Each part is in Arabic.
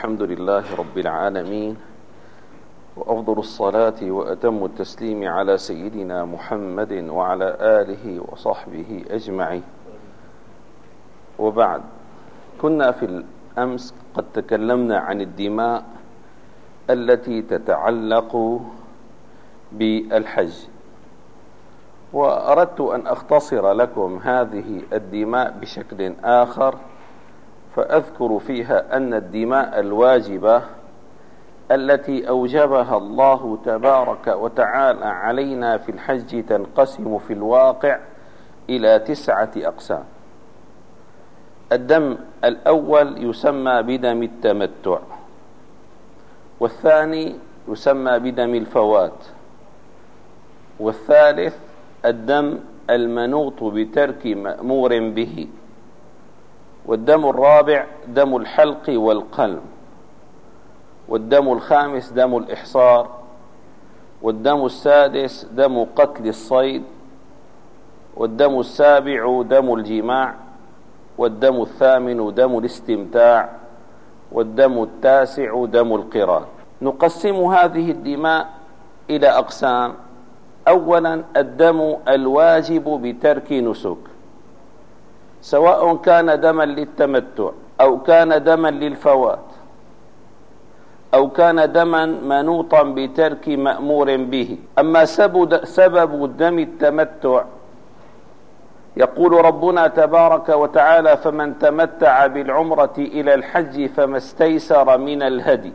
الحمد لله رب العالمين وأفضل الصلاة وأتم التسليم على سيدنا محمد وعلى آله وصحبه أجمعين. وبعد كنا في الأمس قد تكلمنا عن الدماء التي تتعلق بالحج. وأردت أن أختصر لكم هذه الدماء بشكل آخر. فأذكر فيها أن الدماء الواجبة التي أوجبها الله تبارك وتعالى علينا في الحج تنقسم في الواقع إلى تسعة أقسام. الدم الأول يسمى بدم التمتع والثاني يسمى بدم الفوات والثالث الدم المنوط بترك مأمور به. والدم الرابع دم الحلق والقلب والدم الخامس دم الإحصار والدم السادس دم قتل الصيد والدم السابع دم الجماع والدم الثامن دم الاستمتاع والدم التاسع دم القران. نقسم هذه الدماء إلى أقسام. أولا الدم الواجب بترك نسك. سواء كان دما للتمتع أو كان دما للفوات أو كان دما منوطا بترك مأمور به. أما سبب دم التمتع يقول ربنا تبارك وتعالى فمن تمتع بالعمرة إلى الحج فما استيسر من الهدي.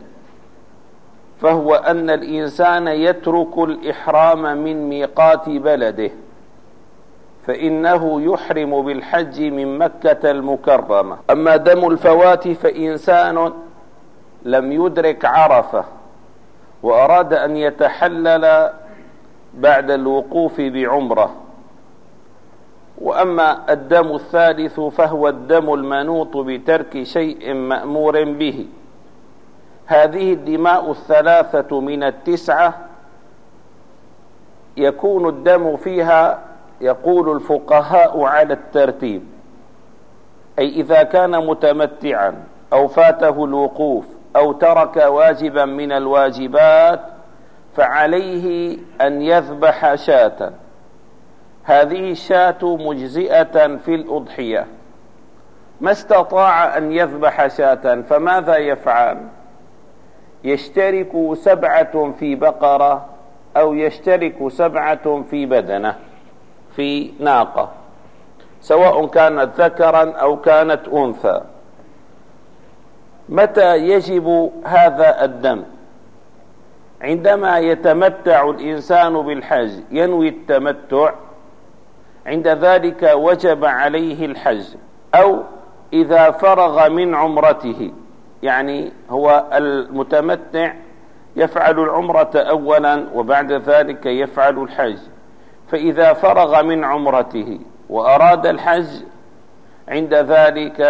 فهو أن الإنسان يترك الإحرام من ميقات بلده. فإنه يحرم بالحج من مكة المكرمة. أما دم الفوات فإنسان لم يدرك عرفة وأراد أن يتحلل بعد الوقوف بعمرة. وأما الدم الثالث فهو الدم المنوط بترك شيء مأمور به. هذه الدماء الثلاثة من التسعة يكون الدم فيها يقول الفقهاء على الترتيب. أي إذا كان متمتعا أو فاته الوقوف أو ترك واجبا من الواجبات فعليه أن يذبح شاة. هذه الشاة مجزئة في الأضحية. ما استطاع أن يذبح شاة فماذا يفعل؟ يشترك سبعة في بقرة أو يشترك سبعة في بدنة. في ناقة سواء كانت ذكرا أو كانت أنثى. متى يجب هذا الدم؟ عندما يتمتع الإنسان بالحج ينوي التمتع عند ذلك وجب عليه الحج أو إذا فرغ من عمرته يعني هو المتمتع يفعل العمرة أولا وبعد ذلك يفعل الحج. فإذا فرغ من عمرته وأراد الحج عند ذلك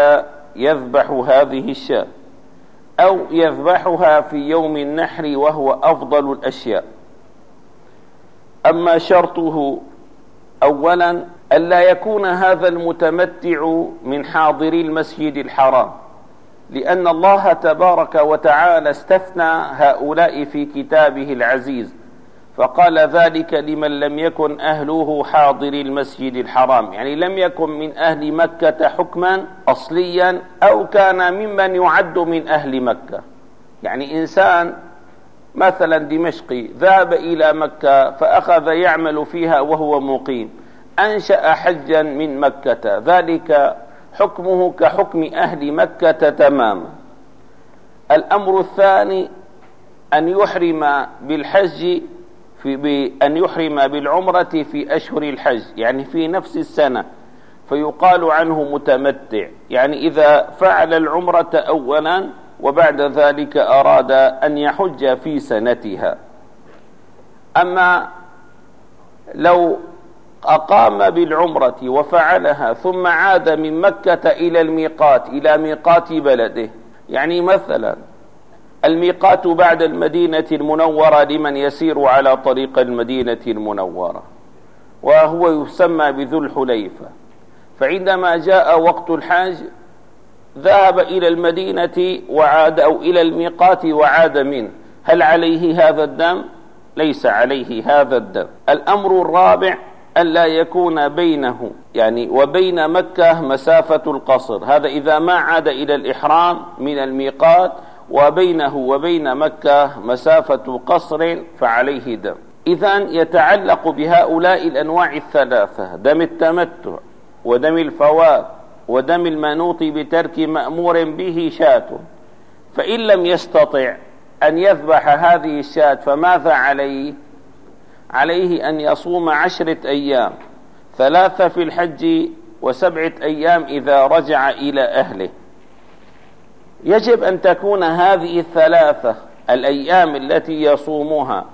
يذبح هذه الشاة أو يذبحها في يوم النحر وهو أفضل الأشياء. أما شرطه أولا ألا يكون هذا المتمتع من حاضري المسجد الحرام لأن الله تبارك وتعالى استثنى هؤلاء في كتابه العزيز. فقال ذلك لمن لم يكن أهله حاضر المسجد الحرام. يعني لم يكن من أهل مكة حكما أصليا أو كان ممن يعد من أهل مكة. يعني إنسان مثلا دمشقي ذهب إلى مكة فأخذ يعمل فيها وهو مقيم أنشأ حجا من مكة. ذلك حكمه كحكم أهل مكة تماما. الأمر الثاني أن يحرم بالحج في بأن يحرم بالعمرة في أشهر الحج يعني في نفس السنة فيقال عنه متمتع. يعني إذا فعل العمرة أولا وبعد ذلك أراد أن يحج في سنتها. أما لو أقام بالعمرة وفعلها ثم عاد من مكة إلى الميقات إلى ميقات بلده يعني مثلا الميقات بعد المدينة المنورة لمن يسير على طريق المدينة المنورة وهو يسمى بذو الحليفة. فعندما جاء وقت الحاج ذهب إلى المدينة وعاد أو إلى الميقات وعاد منه. هل عليه هذا الدم؟ ليس عليه هذا الدم. الأمر الرابع ألا يكون بينه يعني وبين مكة مسافة القصر. هذا إذا ما عاد إلى الإحرام من الميقات وبينه وبين مكة مسافة قصر فعليه دم. إذا يتعلق بهؤلاء الأنواع الثلاثة دم التمتع ودم الفوات ودم المنوط بترك مأمور به شاة. فإن لم يستطع أن يذبح هذه الشاة فماذا عليه؟ عليه أن يصوم عشرة أيام ثلاثة في الحج وسبعة أيام إذا رجع إلى أهله. يجب أن تكون هذه الثلاثة الأيام التي يصومها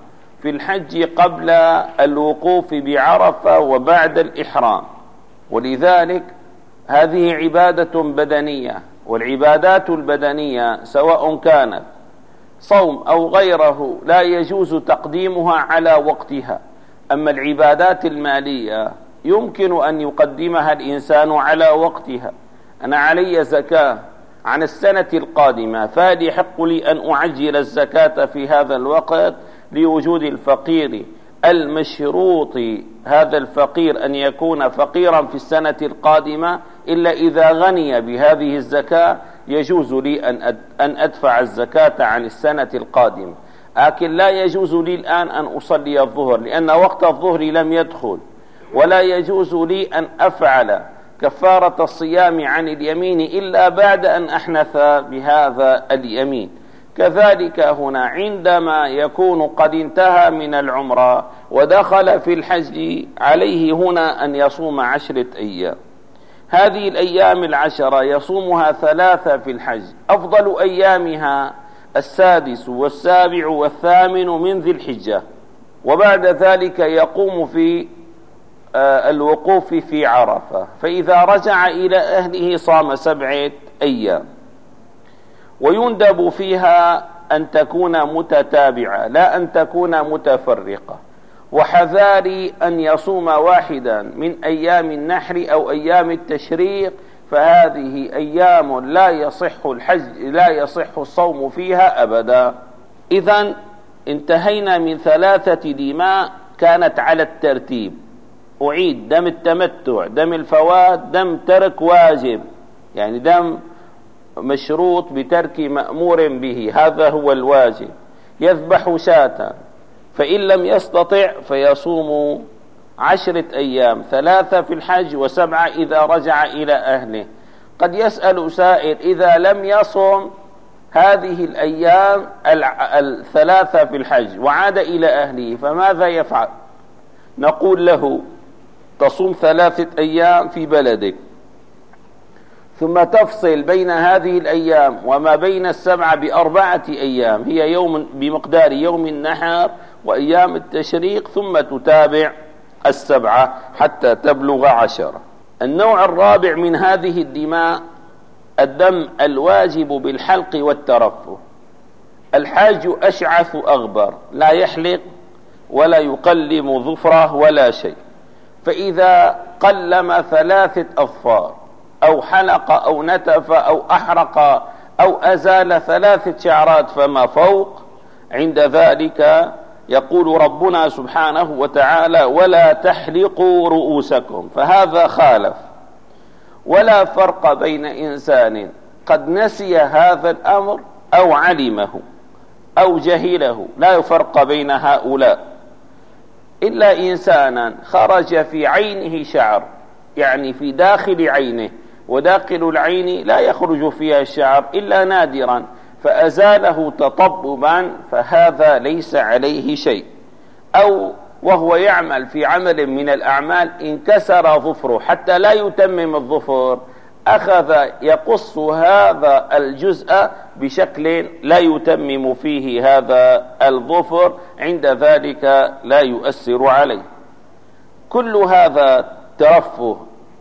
في الحج قبل الوقوف بعرفة وبعد الإحرام. ولذلك هذه عبادة بدنية والعبادات البدنية سواء كانت صوم أو غيره لا يجوز تقديمها على وقتها. أما العبادات المالية يمكن أن يقدمها الإنسان على وقتها. أنا علي زكاة عن السنة القادمة فهل يحق لي أن أعجل الزكاة في هذا الوقت لوجود الفقير المشروط هذا الفقير أن يكون فقيرا في السنة القادمة إلا إذا غني بهذه الزكاة يجوز لي أن أدفع الزكاة عن السنة القادمة. لكن لا يجوز لي الآن أن أصلي الظهر لأن وقت الظهر لم يدخل ولا يجوز لي أن أفعل كفارة الصيام عن اليمين إلا بعد أن أحنث بهذا اليمين. كذلك هنا عندما يكون قد انتهى من العمرة ودخل في الحج عليه هنا أن يصوم عشرة أيام. هذه الأيام العشرة يصومها ثلاثة في الحج. أفضل أيامها السادس والسابع والثامن من ذي الحجة. وبعد ذلك يقوم في الوقوف في عرفة. فإذا رجع إلى أهله صام سبعة أيام. ويندب فيها أن تكون متتابعة لا أن تكون متفرقة. وحذاري أن يصوم واحدا من أيام النحر أو أيام التشريق فهذه أيام لا يصح الحج لا يصح الصوم فيها أبدا. إذا انتهينا من ثلاثة دماء كانت على الترتيب. أعيد. دم التمتع دم الفوات دم ترك واجب. يعني دم مشروط بترك مأمور به. هذا هو الواجب. يذبح شاة. فإن لم يستطع فيصوم عشرة أيام. ثلاثة في الحج وسبعة إذا رجع إلى أهله. قد يسأل سائل إذا لم يصم هذه الأيام الثلاثة في الحج وعاد إلى أهله فماذا يفعل؟ نقول له تصوم ثلاثة أيام في بلدك. ثم تفصل بين هذه الأيام وما بين السبعة بأربعة أيام. هي يوم بمقدار يوم النحر وأيام التشريق ثم تتابع السبعة حتى تبلغ عشرة. النوع الرابع من هذه الدماء الدم الواجب بالحلق والترفه. الحاج أشعث أغبر لا يحلق ولا يقلم ظفره ولا شيء. فإذا قلم ثلاثة أظفار أو حلق أو نتف أو أحرق أو أزال ثلاثة شعرات فما فوق عند ذلك يقول ربنا سبحانه وتعالى ولا تحلقوا رؤوسكم. فهذا خالف. ولا فرق بين إنسان قد نسي هذا الأمر أو علمه أو جهله. لا فرق بين هؤلاء. إلا إنسانا خرج في عينه شعر يعني في داخل عينه وداخل العين لا يخرج فيها الشعر إلا نادرا فأزاله تطببا فهذا ليس عليه شيء. أو وهو يعمل في عمل من الأعمال انكسر ظفره حتى لا يتمم الظفر أخذ يقص هذا الجزء بشكل لا يتمم فيه هذا الظفر عند ذلك لا يؤثر عليه. كل هذا ترفه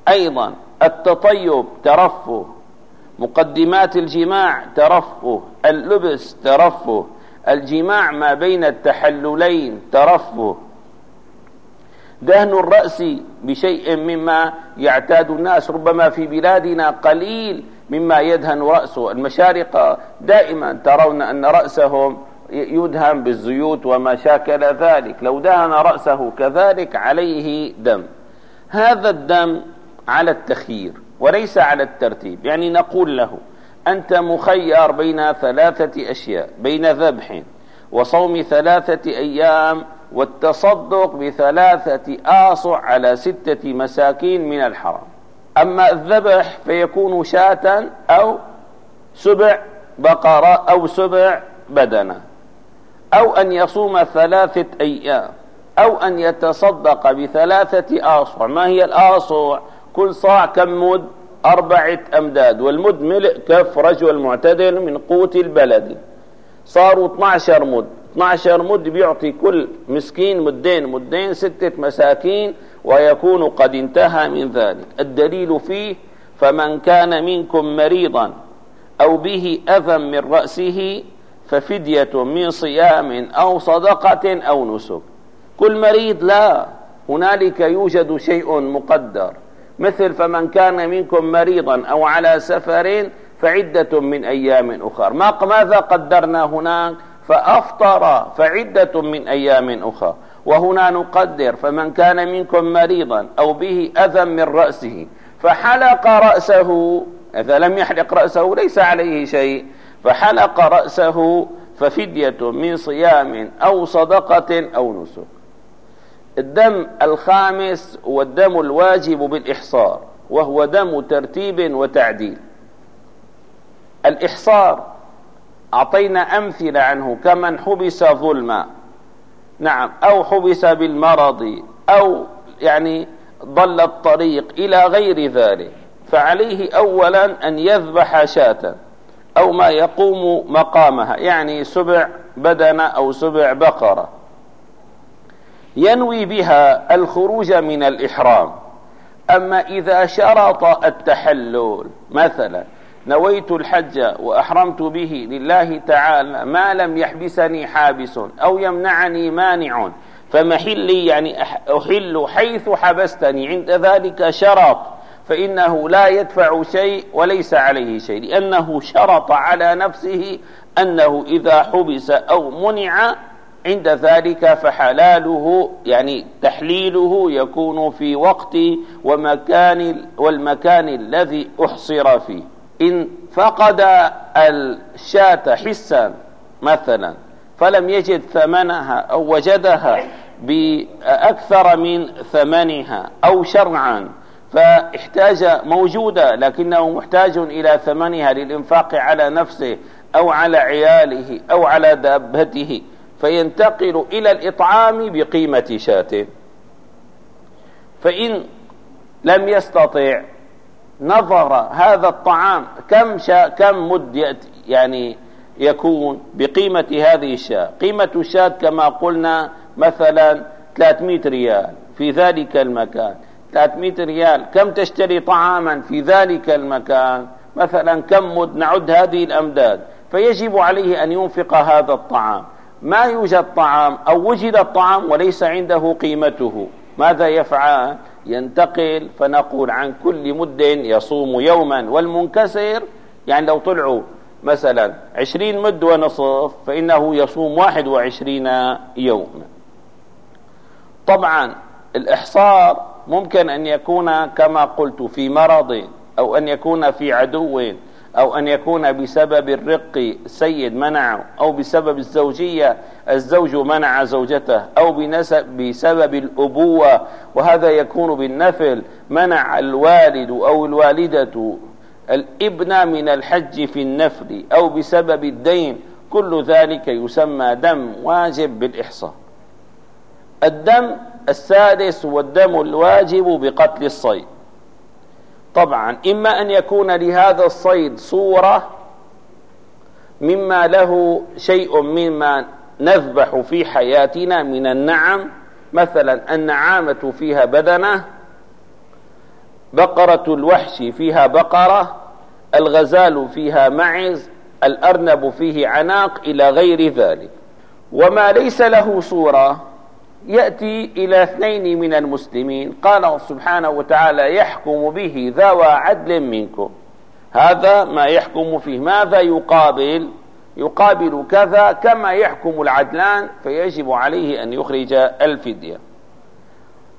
أيضا التطيب ترفه مقدمات الجماع ترفه اللبس ترفه الجماع ما بين التحللين ترفه. دهن الرأس بشيء مما يعتاد الناس ربما في بلادنا قليل مما يدهن رأسه. المشارقة دائما ترون أن رأسهم يدهن بالزيوت وما شاكل ذلك. لو دهن رأسه كذلك عليه دم. هذا الدم على التخيير وليس على الترتيب. يعني نقول له أنت مخير بين ثلاثة أشياء بين ذبح وصوم ثلاثة أيام والتصدق بثلاثة آصع على ستة مساكين من الحرام أما الذبح فيكون شاة أو سبع بقرة أو سبع بدنة. أو أن يصوم ثلاثة أيام. أو أن يتصدق بثلاثة آصع. ما هي الآصع؟ كل صاع كم مد؟ أربعة أمداد. والمد ملء كف رجل معتدل من قوت البلد. صاروا 12 مد. 12 مد بيعطي كل مسكين مدين مدين ستة مساكين ويكون قد انتهى من ذلك. الدليل فيه فمن كان منكم مريضا أو به أذى من رأسه ففدية من صيام أو صدقة أو نسك. كل مريض لا هنالك يوجد شيء مقدر. مثل فمن كان منكم مريضا أو على سفر فعدة من أيام أخر. ما ماذا قدرنا هناك؟ فأفطر فعدة من أيام أخرى. وهنا نقدر فمن كان منكم مريضا أو به أذى من رأسه فحلق رأسه إذا لم يحلق رأسه ليس عليه شيء فحلق رأسه ففدية من صيام أو صدقة أو نسك. الدم الخامس هو الدم الواجب بالإحصار وهو دم ترتيب وتعديل. الإحصار أعطينا أمثلة عنه كمن حبس ظلما. نعم أو حبس بالمرض أو يعني ضل الطريق إلى غير ذلك. فعليه أولا أن يذبح شاة أو ما يقوم مقامها يعني سبع بدنة أو سبع بقرة. ينوي بها الخروج من الإحرام. أما إذا شرط التحلل مثلا نويت الحج وأحرمت به لله تعالى ما لم يحبسني حابس أو يمنعني مانع. فمحلي يعني أحل حيث حبستني. عند ذلك شرط. فإنه لا يدفع شيء وليس عليه شيء لأنه شرط على نفسه أنه إذا حبس أو منع عند ذلك فحلاله يعني تحليله يكون في وقت ومكان والمكان الذي أحصر فيه. إن فقد الشاة حسا مثلا فلم يجد ثمنها أو وجدها بأكثر من ثمنها أو شرعا فاحتاج موجودة لكنه محتاج إلى ثمنها للإنفاق على نفسه أو على عياله أو على دابته فينتقل إلى الإطعام بقيمة شاة فإن لم يستطع نظر هذا الطعام كم شا كم مد يعني يكون بقيمة هذه الشاة. قيمة الشاة كما قلنا مثلا 300 ريال في ذلك المكان. 300 ريال كم تشتري طعاما في ذلك المكان؟ مثلا كم مد؟ نعد هذه الأمداد. فيجب عليه أن ينفق هذا الطعام. ما يوجد طعام أو وجد الطعام وليس عنده قيمته. ماذا يفعل؟ ينتقل فنقول عن كل مد يصوم يوما. والمنكسر يعني لو طلعوا مثلا عشرين مد ونصف فإنه يصوم واحد وعشرين يوما. طبعا الإحصار ممكن أن يكون كما قلت في مرض أو أن يكون في عدو. أو أن يكون بسبب الرق السيد منعه أو بسبب الزوجية الزوج منع زوجته أو بسبب الأبوة وهذا يكون بالنفل منع الوالد أو الوالدة الإبن من الحج في النفل أو بسبب الدين كل ذلك يسمى دم واجب بالإحصاء. الدم السادس هو الدم الواجب بقتل الصيد. طبعا إما أن يكون لهذا الصيد صورة مما له شيء مما نذبح في حياتنا من النعم مثلا النعامة فيها بدنة بقرة الوحش فيها بقرة الغزال فيها معز الأرنب فيه عناق إلى غير ذلك. وما ليس له صورة يأتي إلى اثنين من المسلمين. قال سبحانه وتعالى يحكم به ذوى عدل منكم. هذا ما يحكم فيه. ماذا يقابل؟ يقابل كذا كما يحكم العدلان فيجب عليه أن يخرج الفدية.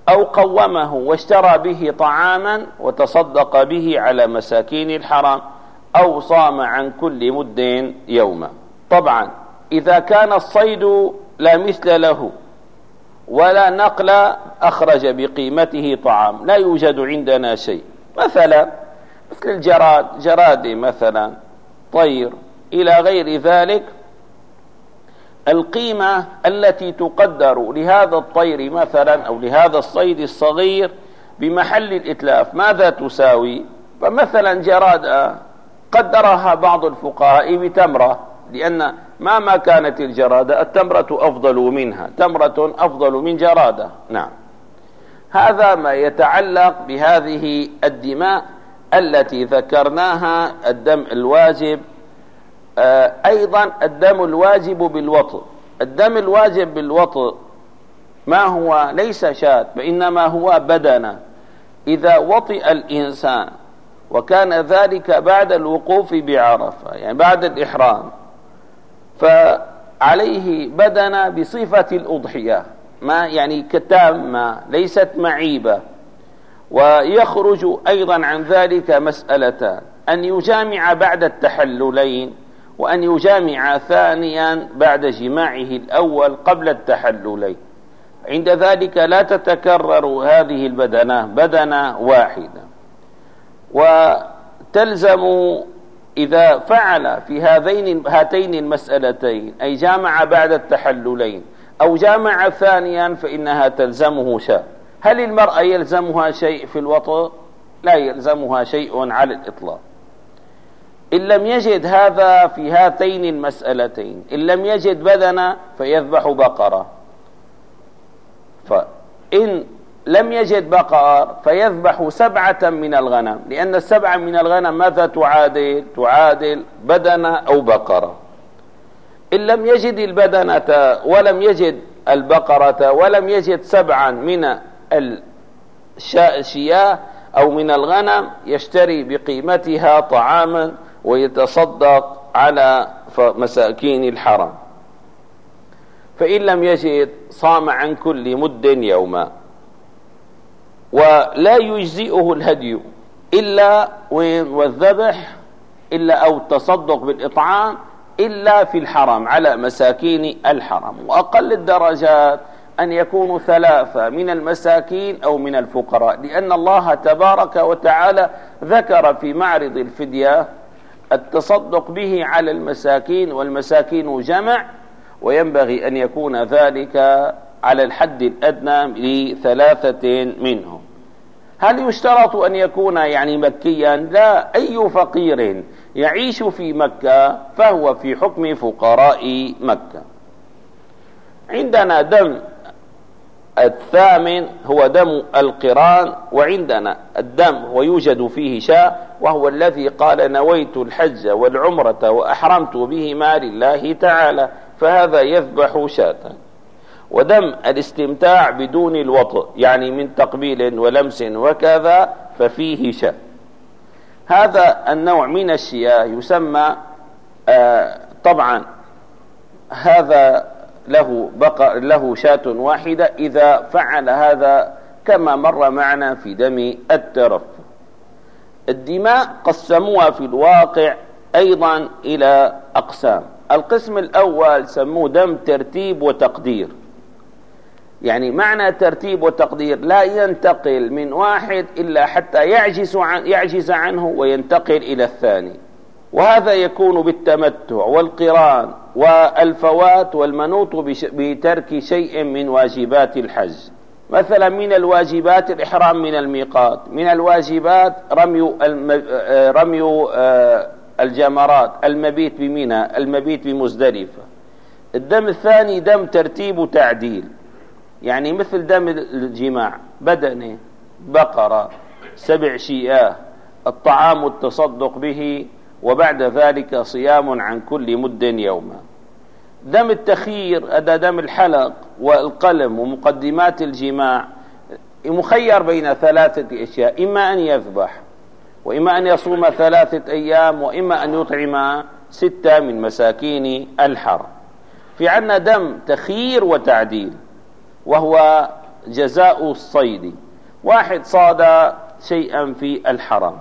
أو قومه واشترى به طعاما وتصدق به على مساكين الحرام أو صام عن كل مد يوما. طبعا إذا كان الصيد لا مثل له. ولا نقل أخرج بقيمته طعام. لا يوجد عندنا شيء. مثلا مثل الجراد جرادي مثلا طير. إلى غير ذلك القيمة التي تقدر لهذا الطير مثلا أو لهذا الصيد الصغير بمحل الإتلاف ماذا تساوي؟ فمثلا جرادة قدرها بعض الفقهاء بتمرة لأن ما ما كانت الجرادة التمرة أفضل منها تمرة أفضل من جرادة. نعم. هذا ما يتعلق بهذه الدماء التي ذكرناها الدم الواجب. آه، أيضا الدم الواجب بالوطء. الدم الواجب بالوطء ما هو؟ ليس شاة وإنما هو بدنة إذا وطئ الإنسان وكان ذلك بعد الوقوف بعرفة يعني بعد الإحرام فعليه بدن بصفة الأضحية. ما يعني كتامة ليست معيبة. ويخرج أيضا عن ذلك مسألتان أن يجامع بعد التحللين وأن يجامع ثانيا بعد جماعة الأول قبل التحللين. عند ذلك لا تتكرر هذه البدنة بدنة واحدة. وتلزم إذا فعل في هذين هاتين المسألتين أي جامع بعد التحللين أو جامع ثانيا فإنها تلزمه شاء هل المرأة يلزمها شيء في الوطء لا يلزمها شيء على الإطلاق. إن لم يجد هذا في هاتين المسألتين إن لم يجد بدنا فيذبح بقرة. فإن لم يجد بقر فيذبح سبعة من الغنم لأن السبعة من الغنم ماذا تعادل؟ تعادل بدنة أو بقرة. إن لم يجد البدنة ولم يجد البقرة ولم يجد سبعا من الشياه أو من الغنم يشتري بقيمتها طعاما ويتصدق على مساكين الحرم فإن لم يجد صام عن كل مد يوما. ولا يجزئه الهدي إلا والذبح إلا أو التصدق بالإطعام إلا في الحرم على مساكين الحرم وأقل الدرجات أن يكونوا ثلاثة من المساكين أو من الفقراء لأن الله تبارك وتعالى ذكر في معرض الفدية التصدق به على المساكين والمساكين جمع وينبغي أن يكون ذلك على الحد الأدنى لثلاثة منهم. هل يشترط أن يكون يعني مكيا؟ لا أي فقير يعيش في مكة فهو في حكم فقراء مكة. عندنا دم الثامن هو دم القرآن وعندنا الدم ويوجد فيه شاء وهو الذي قال نويت الحج والعمرة وأحرمت بهما لله تعالى فهذا يذبح شاة. ودم الاستمتاع بدون الوطء يعني من تقبيل ولمس وكذا ففيه شاء هذا النوع من الشياه يسمى آه طبعا هذا له بقر له شاة واحدة إذا فعل هذا كما مر معنا في دم الترف. الدماء قسموها في الواقع أيضا إلى أقسام. القسم الأول سموه دم ترتيب وتقدير. يعني معنى ترتيب وتقدير لا ينتقل من واحد إلا حتى يعجز, عن يعجز عنه وينتقل إلى الثاني. وهذا يكون بالتمتع والقران والفوات والمنوط بترك شيء من واجبات الحج. مثلا من الواجبات الإحرام من الميقات. من الواجبات رمي رمي آه، الجمرات. المبيت بمنى المبيت بمزدلفة. الدم الثاني دم ترتيب وتعديل. يعني مثل دم الجماع بدنه بقرة سبع شياه الطعام التصدق به وبعد ذلك صيام عن كل مد يوما دم التخيير هذا دم الحلق والقلم ومقدمات الجماع مخير بين ثلاثة أشياء إما أن يذبح وإما أن يصوم ثلاثة أيام وإما أن يطعم ستة من مساكين الحرم في عنا دم تخيير وتعديل. وهو جزاء الصيد. واحد صاد شيئا في الحرم.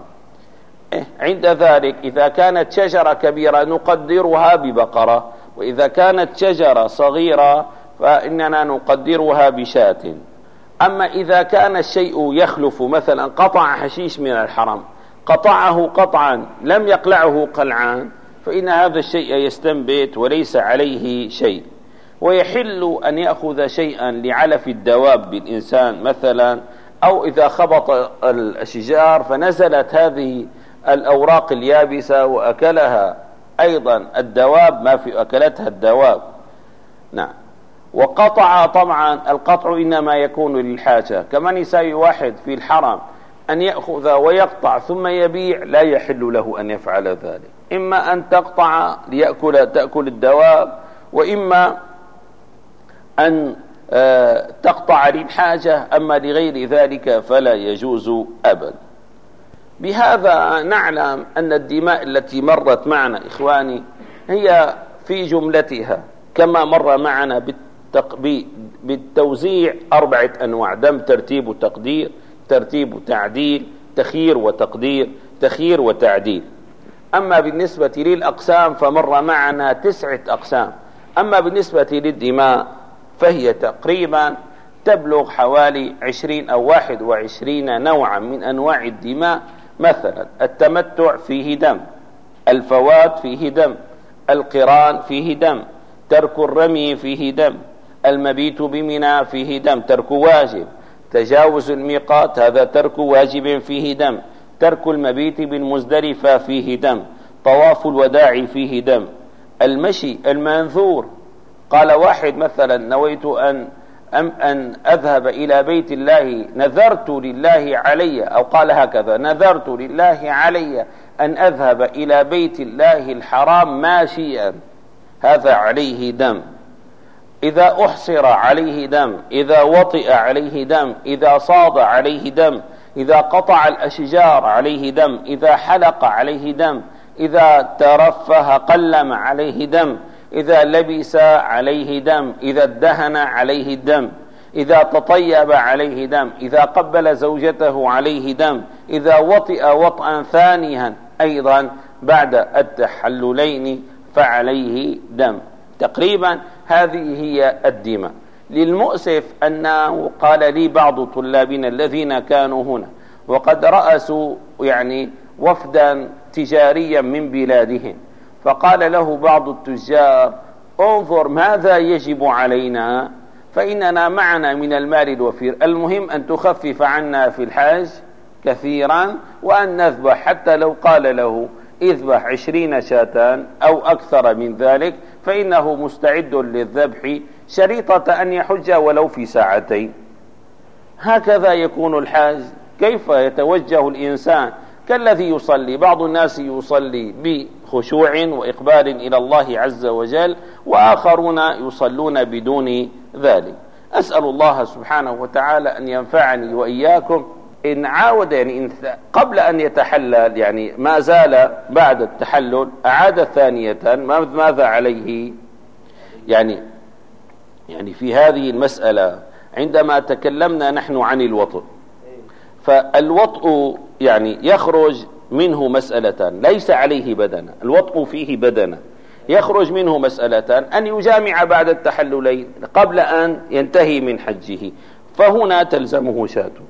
إيه، عند ذلك إذا كانت شجرة كبيرة نقدرها ببقرة وإذا كانت شجرة صغيرة فإننا نقدرها بشاة. أما إذا كان الشيء يخلف مثلا قطع حشيش من الحرم قطعه قطعا لم يقلعه قلعان فإن هذا الشيء يستنبت وليس عليه شيء. ويحل أن يأخذ شيئا لعلف الدواب بالإنسان مثلا أو إذا خبط الأشجار فنزلت هذه الأوراق اليابسة وأكلها. أيضا الدواب ما في أكلتها الدواب. نعم. وقطع طبعا القطع إنما يكون للحاجة. كمن يساوي واحد في الحرم أن يأخذ ويقطع ثم يبيع لا يحل له أن يفعل ذلك. إما أن تقطع ليأكل تأكل الدواب وإما أن آه، تقطع للحاجة أما لغير ذلك فلا يجوز أبدا بهذا نعلم أن الدماء التي مرت معنا إخواني هي في جملتها كما مر معنا بالتوزيع أربعة أنواع دم ترتيب وتقدير ترتيب وتعديل تخيير وتقدير تخيير وتعديل. أما بالنسبة للأقسام فمر معنا تسعة أقسام. أما بالنسبة للدماء فهي تقريبا تبلغ حوالي عشرين أو واحد وعشرين نوعا من أنواع الدماء. مثلا التمتع فيه دم الفوات فيه دم القران فيه دم ترك الرمي فيه دم المبيت بمنى فيه دم ترك واجب تجاوز الميقات هذا ترك واجب فيه دم ترك المبيت بالمزدلفة فيه دم طواف الوداع فيه دم المشي المنذور قال واحد مثلا نويت أن أم أن أذهب إلى بيت الله نذرت لله علي أو قال هكذا نذرت لله علي أن أذهب إلى بيت الله الحرام ماشيا. هذا عليه دم. إذا أحصر عليه دم إذا وطئ عليه دم إذا صاد عليه دم إذا قطع الأشجار عليه دم إذا حلق عليه دم إذا ترفه قلم عليه دم إذا لبس عليه دم إذا ادهن عليه الدم إذا تطيب عليه دم إذا قبل زوجته عليه دم إذا وطئ وطئا ثانيا أيضا بعد التحللين فعليه دم. تقريبا هذه هي الدماء. للمؤسف أنه قال لي بعض طلابنا الذين كانوا هنا وقد رأسوا يعني وفدا تجاريا من بلادهم. فقال له بعض التجار انظر ماذا يجب علينا فإننا معنا من المال الوفير. المهم أن تخفف عنا في الحاج كثيرا وأن نذبح حتى لو قال له اذبح عشرين شاة أو أكثر من ذلك فإنه مستعد للذبح شريطة أن يحج ولو في ساعتين. هكذا يكون الحاج. كيف يتوجه الإنسان كالذي يصلي بعض الناس يصلي بخشوع وإقبال إلى الله عز وجل وآخرون يصلون بدون ذلك. أسأل الله سبحانه وتعالى أن ينفعني وإياكم. إن عاود يعني إن قبل أن يتحلل يعني ما زال بعد التحلل أعاد ثانية ماذا عليه؟ يعني يعني في هذه المسألة عندما تكلمنا نحن عن الوطء فالوطء يعني يخرج منه مسألة ليس عليه بدنة الوطء فيه بدنة يخرج منه مسألة أن يجامع بعد التحللين قبل أن ينتهي من حجه فهنا تلزمه شاته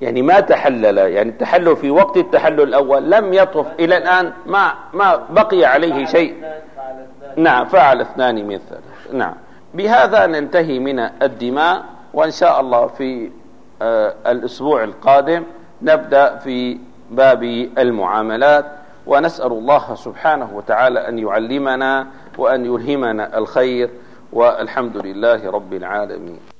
يعني ما تحلل يعني التحلل في وقت التحلل الأول لم يطف إلى الآن ما ما بقي عليه شيء. نعم فعل اثنان من ثلاث نعم. بهذا ننتهي من الدماء وإن شاء الله في الأسبوع القادم نبدأ في باب المعاملات ونسأل الله سبحانه وتعالى أن يعلمنا وأن يلهمنا الخير والحمد لله رب العالمين.